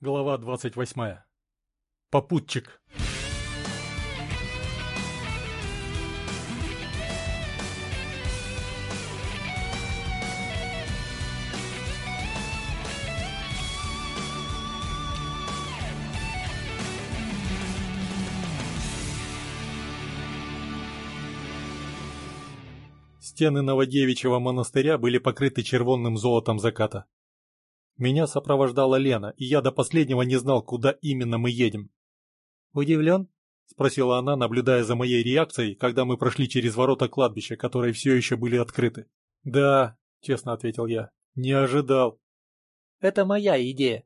Глава 28. Попутчик. Стены Новодевичьего монастыря были покрыты червонным золотом заката. Меня сопровождала Лена, и я до последнего не знал, куда именно мы едем. «Удивлен?» — спросила она, наблюдая за моей реакцией, когда мы прошли через ворота кладбища, которые все еще были открыты. «Да», — честно ответил я, — «не ожидал». «Это моя идея.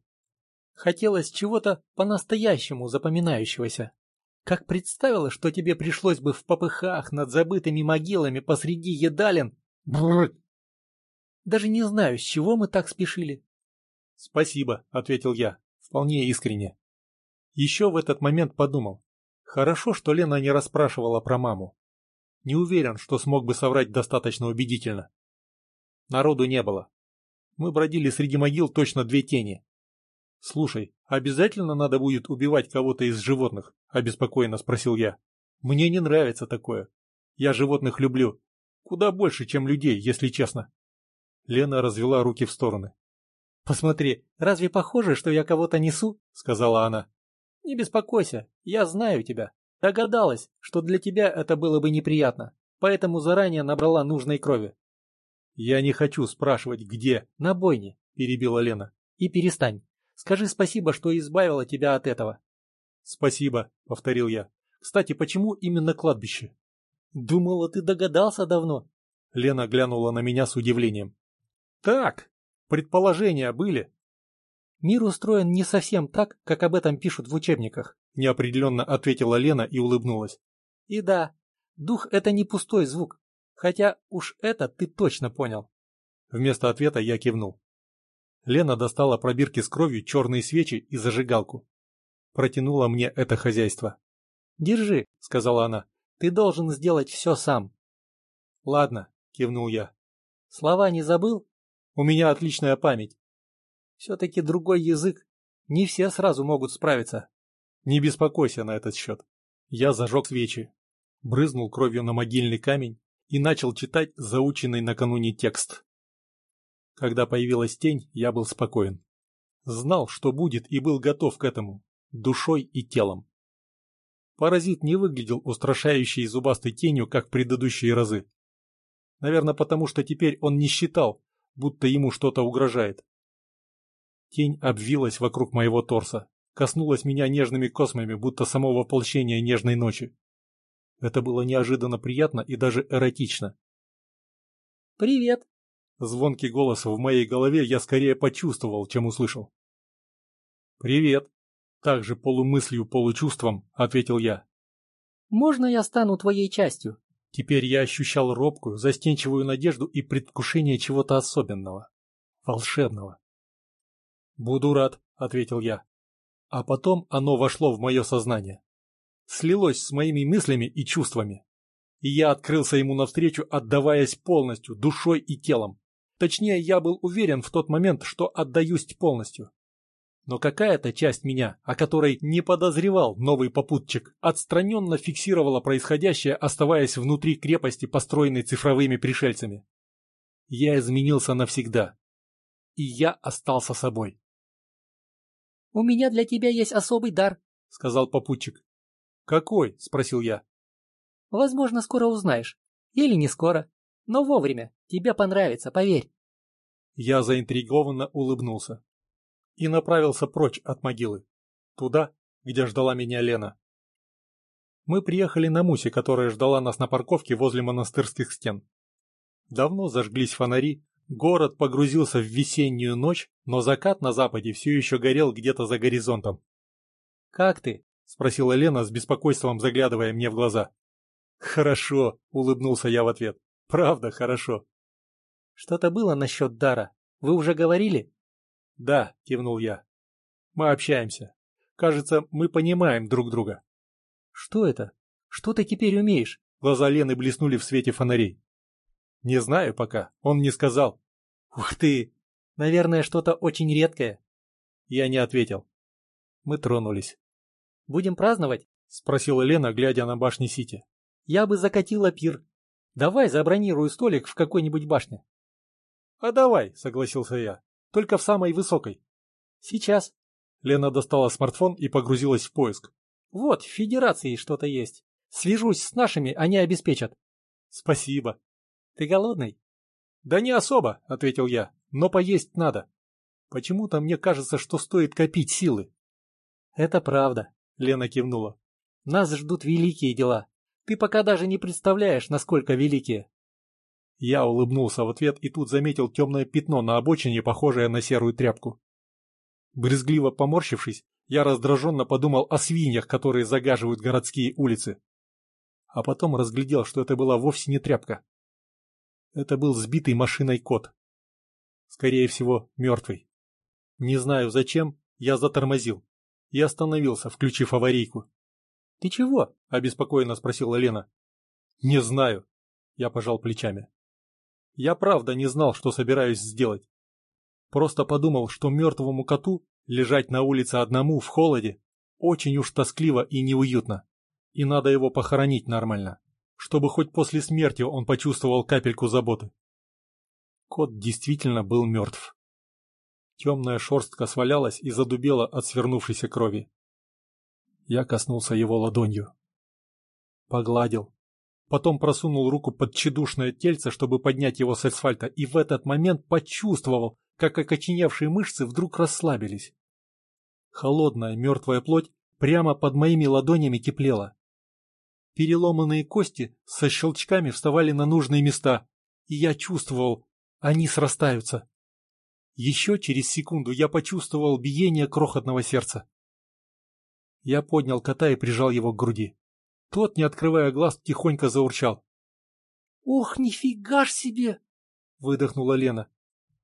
Хотелось чего-то по-настоящему запоминающегося. Как представила, что тебе пришлось бы в попыхах над забытыми могилами посреди едалин... Бррр. Даже не знаю, с чего мы так спешили. «Спасибо», — ответил я, вполне искренне. Еще в этот момент подумал. Хорошо, что Лена не расспрашивала про маму. Не уверен, что смог бы соврать достаточно убедительно. Народу не было. Мы бродили среди могил точно две тени. «Слушай, обязательно надо будет убивать кого-то из животных?» — обеспокоенно спросил я. «Мне не нравится такое. Я животных люблю. Куда больше, чем людей, если честно». Лена развела руки в стороны. «Посмотри, разве похоже, что я кого-то несу?» — сказала она. «Не беспокойся, я знаю тебя. Догадалась, что для тебя это было бы неприятно, поэтому заранее набрала нужной крови». «Я не хочу спрашивать, где». «На бойне», — перебила Лена. «И перестань. Скажи спасибо, что избавила тебя от этого». «Спасибо», — повторил я. «Кстати, почему именно кладбище?» «Думала, ты догадался давно». Лена глянула на меня с удивлением. «Так, Предположения были? Мир устроен не совсем так, как об этом пишут в учебниках, неопределенно ответила Лена и улыбнулась. И да, дух — это не пустой звук, хотя уж это ты точно понял. Вместо ответа я кивнул. Лена достала пробирки с кровью, черные свечи и зажигалку. Протянула мне это хозяйство. «Держи», — сказала она, — «ты должен сделать все сам». «Ладно», — кивнул я. «Слова не забыл?» У меня отличная память. Все-таки другой язык. Не все сразу могут справиться. Не беспокойся на этот счет. Я зажег свечи, брызнул кровью на могильный камень и начал читать заученный накануне текст. Когда появилась тень, я был спокоен. Знал, что будет, и был готов к этому, душой и телом. Паразит не выглядел устрашающей зубастой тенью, как в предыдущие разы. Наверное, потому что теперь он не считал, будто ему что-то угрожает. Тень обвилась вокруг моего торса, коснулась меня нежными космами, будто само воплощение нежной ночи. Это было неожиданно приятно и даже эротично. «Привет!» Звонкий голос в моей голове я скорее почувствовал, чем услышал. «Привет!» Также полумыслью, получувством, ответил я. «Можно я стану твоей частью?» Теперь я ощущал робкую, застенчивую надежду и предвкушение чего-то особенного, волшебного. «Буду рад», — ответил я. А потом оно вошло в мое сознание. Слилось с моими мыслями и чувствами. И я открылся ему навстречу, отдаваясь полностью, душой и телом. Точнее, я был уверен в тот момент, что отдаюсь полностью. Но какая-то часть меня, о которой не подозревал новый попутчик, отстраненно фиксировала происходящее, оставаясь внутри крепости, построенной цифровыми пришельцами. Я изменился навсегда. И я остался собой. «У меня для тебя есть особый дар», — сказал попутчик. «Какой?» — спросил я. «Возможно, скоро узнаешь. Или не скоро. Но вовремя. Тебе понравится, поверь». Я заинтригованно улыбнулся и направился прочь от могилы, туда, где ждала меня Лена. Мы приехали на Мусе, которая ждала нас на парковке возле монастырских стен. Давно зажглись фонари, город погрузился в весеннюю ночь, но закат на западе все еще горел где-то за горизонтом. «Как ты?» — спросила Лена с беспокойством, заглядывая мне в глаза. «Хорошо», — улыбнулся я в ответ. «Правда, хорошо». «Что-то было насчет дара. Вы уже говорили?» «Да», — кивнул я. «Мы общаемся. Кажется, мы понимаем друг друга». «Что это? Что ты теперь умеешь?» Глаза Лены блеснули в свете фонарей. «Не знаю пока. Он не сказал». «Ух ты! Наверное, что-то очень редкое». Я не ответил. Мы тронулись. «Будем праздновать?» — спросила Лена, глядя на башни Сити. «Я бы закатила пир. Давай забронирую столик в какой-нибудь башне». «А давай», — согласился я. «Только в самой высокой». «Сейчас». Лена достала смартфон и погрузилась в поиск. «Вот, в Федерации что-то есть. Свяжусь с нашими, они обеспечат». «Спасибо». «Ты голодный?» «Да не особо», — ответил я, — «но поесть надо. Почему-то мне кажется, что стоит копить силы». «Это правда», — Лена кивнула. «Нас ждут великие дела. Ты пока даже не представляешь, насколько великие». Я улыбнулся в ответ и тут заметил темное пятно на обочине, похожее на серую тряпку. Брезгливо поморщившись, я раздраженно подумал о свиньях, которые загаживают городские улицы. А потом разглядел, что это была вовсе не тряпка. Это был сбитый машиной кот. Скорее всего, мертвый. Не знаю зачем, я затормозил и остановился, включив аварийку. — Ты чего? — обеспокоенно спросила Лена. — Не знаю. Я пожал плечами. Я правда не знал, что собираюсь сделать. Просто подумал, что мертвому коту лежать на улице одному в холоде очень уж тоскливо и неуютно, и надо его похоронить нормально чтобы хоть после смерти он почувствовал капельку заботы. Кот действительно был мертв. Темная шерстка свалялась и задубела от свернувшейся крови. Я коснулся его ладонью. Погладил. Потом просунул руку под тщедушное тельце, чтобы поднять его с асфальта, и в этот момент почувствовал, как окоченевшие мышцы вдруг расслабились. Холодная мертвая плоть прямо под моими ладонями теплела. Переломанные кости со щелчками вставали на нужные места, и я чувствовал, они срастаются. Еще через секунду я почувствовал биение крохотного сердца. Я поднял кота и прижал его к груди. Тот, не открывая глаз, тихонько заурчал. — Ох, нифига ж себе! — выдохнула Лена.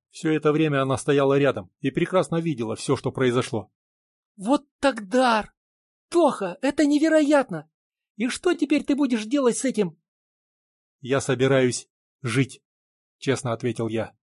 Все это время она стояла рядом и прекрасно видела все, что произошло. — Вот так дар! Тоха, это невероятно! И что теперь ты будешь делать с этим? Я собираюсь жить, честно ответил я.